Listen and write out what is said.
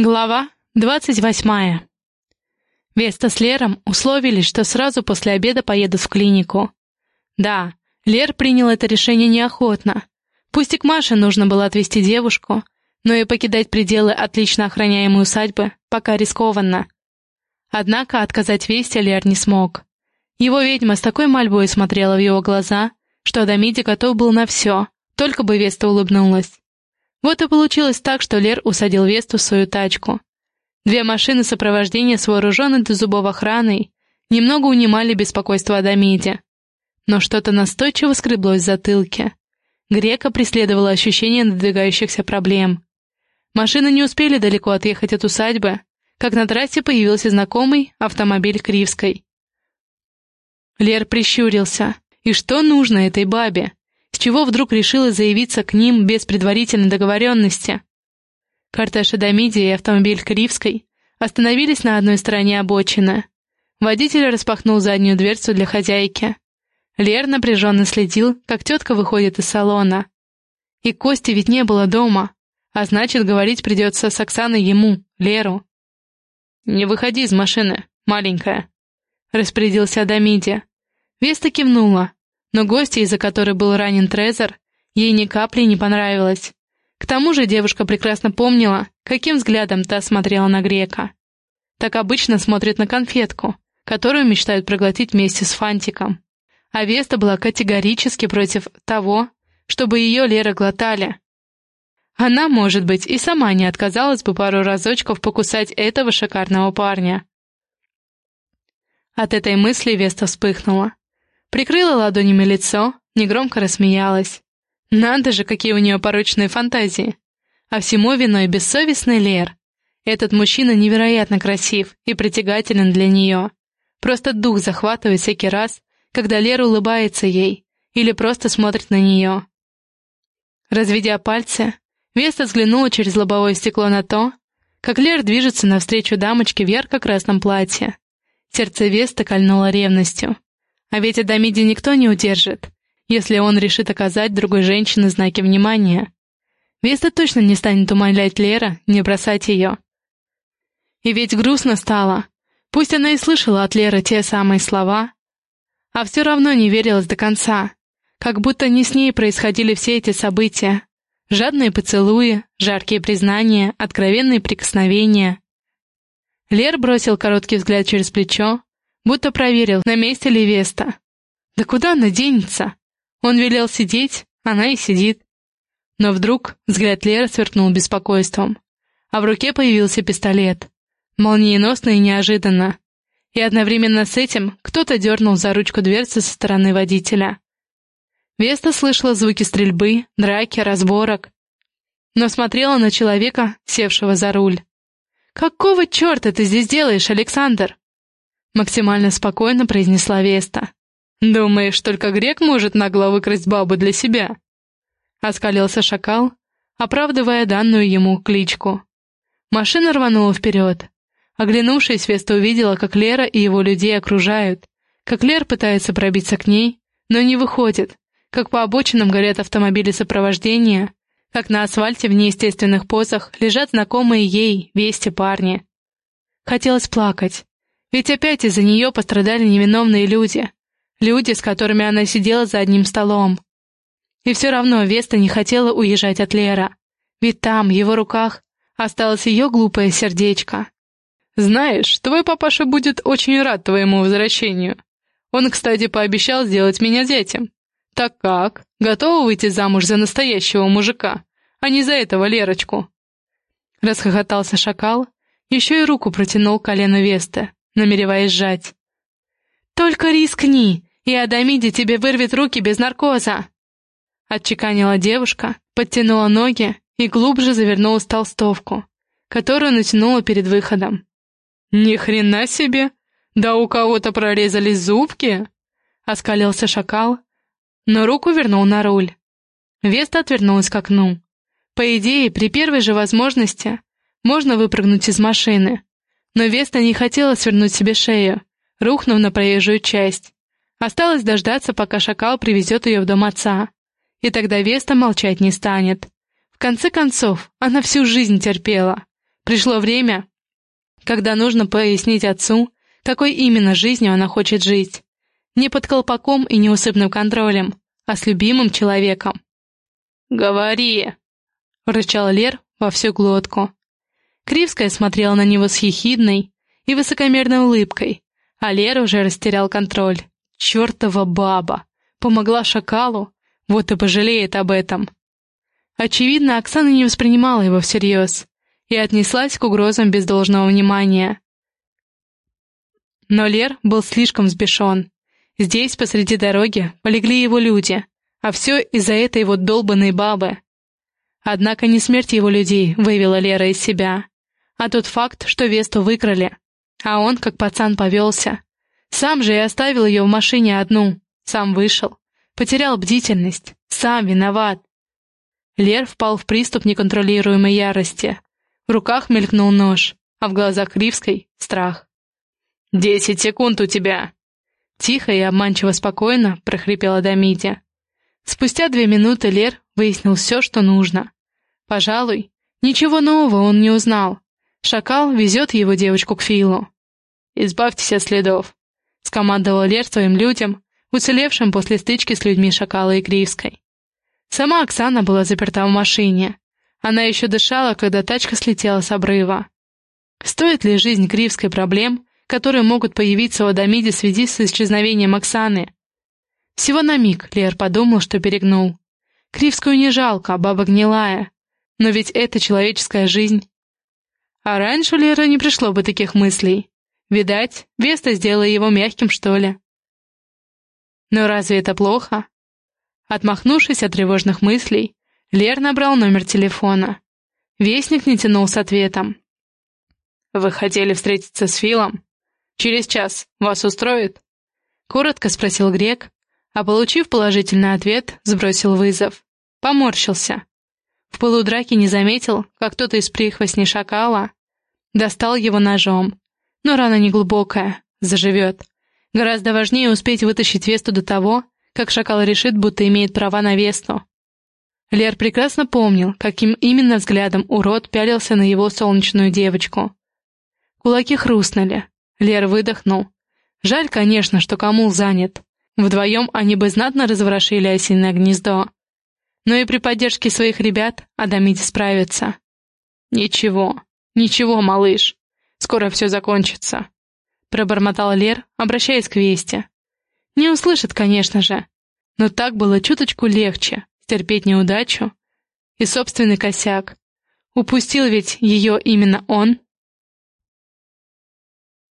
Глава двадцать восьмая. Веста с Лером условились, что сразу после обеда поедут в клинику. Да, Лер принял это решение неохотно. Пусть и к Маше нужно было отвезти девушку, но и покидать пределы отлично охраняемой усадьбы пока рискованно. Однако отказать Весте Лер не смог. Его ведьма с такой мольбой смотрела в его глаза, что Адамиди готов был на все, только бы Веста улыбнулась. Вот и получилось так, что Лер усадил Весту в свою тачку. Две машины сопровождения с вооруженной до зубов охраной немного унимали беспокойство Адамиде. Но что-то настойчиво скреблось в затылке. Грека преследовало ощущение надвигающихся проблем. Машины не успели далеко отъехать от усадьбы, как на трассе появился знакомый автомобиль Кривской. Лер прищурился. И что нужно этой бабе? Чего вдруг решила заявиться к ним без предварительной договоренности? Кортеж Адамиди и автомобиль Кривской остановились на одной стороне обочины. Водитель распахнул заднюю дверцу для хозяйки. Лер напряженно следил, как тетка выходит из салона. И Кости ведь не было дома, а значит, говорить придется с Оксаной ему, Леру. «Не выходи из машины, маленькая», — распорядился Адамиди. Веста кивнула, но гостья, из-за которой был ранен Трезор, ей ни капли не понравилось. К тому же девушка прекрасно помнила, каким взглядом та смотрела на грека. Так обычно смотрит на конфетку, которую мечтают проглотить вместе с фантиком. А Веста была категорически против того, чтобы ее Лера глотали. Она, может быть, и сама не отказалась бы пару разочков покусать этого шикарного парня. От этой мысли Веста вспыхнула. Прикрыла ладонями лицо, негромко рассмеялась. Надо же, какие у нее порочные фантазии. А всему виной бессовестный Лер. Этот мужчина невероятно красив и притягателен для нее. Просто дух захватывает всякий раз, когда Лер улыбается ей или просто смотрит на нее. Разведя пальцы, Веста взглянула через лобовое стекло на то, как Лер движется навстречу дамочке в ярко-красном платье. Сердце Веста кольнуло ревностью. А ведь Адамиди никто не удержит, если он решит оказать другой женщине знаки внимания. Веста точно не станет умолять Лера не бросать ее. И ведь грустно стало. Пусть она и слышала от Леры те самые слова, а все равно не верилась до конца, как будто не с ней происходили все эти события. Жадные поцелуи, жаркие признания, откровенные прикосновения. Лер бросил короткий взгляд через плечо, будто проверил, на месте ли Веста. Да куда она денется? Он велел сидеть, она и сидит. Но вдруг взгляд Леры сверкнул беспокойством, а в руке появился пистолет. Молниеносно и неожиданно. И одновременно с этим кто-то дернул за ручку дверцы со стороны водителя. Веста слышала звуки стрельбы, драки, разборок, но смотрела на человека, севшего за руль. «Какого черта ты здесь делаешь, Александр?» Максимально спокойно произнесла Веста. «Думаешь, только грек может нагло выкрасть бабу для себя?» Оскалился шакал, оправдывая данную ему кличку. Машина рванула вперед. Оглянувшись, Веста увидела, как Лера и его людей окружают, как Лер пытается пробиться к ней, но не выходит, как по обочинам горят автомобили сопровождения, как на асфальте в неестественных позах лежат знакомые ей, Весте парни. Хотелось плакать, ведь опять из-за нее пострадали невиновные люди. Люди, с которыми она сидела за одним столом. И все равно Веста не хотела уезжать от Лера. Ведь там, в его руках, осталось ее глупое сердечко. «Знаешь, твой папаша будет очень рад твоему возвращению. Он, кстати, пообещал сделать меня зятем. Так как? Готова выйти замуж за настоящего мужика, а не за этого Лерочку?» Расхохотался шакал, еще и руку протянул колено Весты намереваясь сжать. «Только рискни, и Адамиди тебе вырвет руки без наркоза!» Отчеканила девушка, подтянула ноги и глубже завернулась в толстовку, которую натянула перед выходом. «Ни хрена себе! Да у кого-то прорезались зубки!» Оскалился шакал, но руку вернул на руль. Веста отвернулась к окну. По идее, при первой же возможности можно выпрыгнуть из машины, но Веста не хотела свернуть себе шею, рухнув на проезжую часть. Осталось дождаться, пока шакал привезет ее в дом отца. И тогда Веста молчать не станет. В конце концов, она всю жизнь терпела, Пришло время, когда нужно пояснить отцу, какой именно жизнью она хочет жить. Не под колпаком и неусыпным контролем, а с любимым человеком. «Говори!» — рычал Лер во всю глотку. Кривская смотрела на него с хихидной и высокомерной улыбкой, а Лер уже растерял контроль. Чёртова баба! Помогла шакалу, вот и пожалеет об этом. Очевидно, Оксана не воспринимала его всерьез и отнеслась к угрозам без должного внимания. Но Лер был слишком взбешен. Здесь, посреди дороги, полегли его люди, а все из-за этой вот долбанной бабы. Однако не смерть его людей вывела Лера из себя, а тот факт, что Весту выкрали. А он, как пацан, повелся. Сам же и оставил ее в машине одну, сам вышел. Потерял бдительность, сам виноват. Лер впал в приступ неконтролируемой ярости. В руках мелькнул нож, а в глазах Ривской — страх. «Десять секунд у тебя!» Тихо и обманчиво спокойно прохрипела Дамиди. Спустя две минуты Лер выяснил все, что нужно. Пожалуй, ничего нового он не узнал. Шакал везет его девочку к Филу. «Избавьтесь от следов», — скомандовал Лер своим людям, уцелевшим после стычки с людьми Шакала и Кривской. Сама Оксана была заперта в машине. Она еще дышала, когда тачка слетела с обрыва. Стоит ли жизнь Кривской проблем, которые могут появиться у Адамиди в связи с исчезновением Оксаны? Всего на миг Лер подумал, что перегнул. Кривскую не жалко, а баба гнилая. Но ведь это человеческая жизнь. А раньше Лера не пришло бы таких мыслей. Видать, Веста сделала его мягким, что ли. Но разве это плохо? Отмахнувшись от тревожных мыслей, Лер набрал номер телефона. Вестник не тянул с ответом. «Вы хотели встретиться с Филом? Через час. Вас устроит?» Коротко спросил Грек, а, получив положительный ответ, сбросил вызов. Поморщился. В полудраке не заметил, как кто-то из прихвостней шакала достал его ножом. Но рана неглубокая, заживет. Гораздо важнее успеть вытащить Весту до того, как шакал решит, будто имеет права на Весту. Лер прекрасно помнил, каким именно взглядом урод пялился на его солнечную девочку. Кулаки хрустнули. Лер выдохнул. Жаль, конечно, что Камул занят. Вдвоем они бы знатно разворошили осиное гнездо. Но и при поддержке своих ребят Адамити справится. «Ничего, ничего, малыш. Скоро все закончится», — пробормотал Лер, обращаясь к Весте. Не услышит, конечно же, но так было чуточку легче стерпеть неудачу и собственный косяк. Упустил ведь ее именно он.